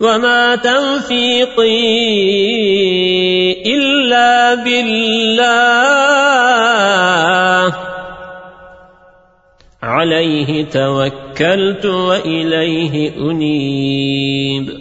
وما توفيقي إلا بالله عليه توكلت وإليه أنيب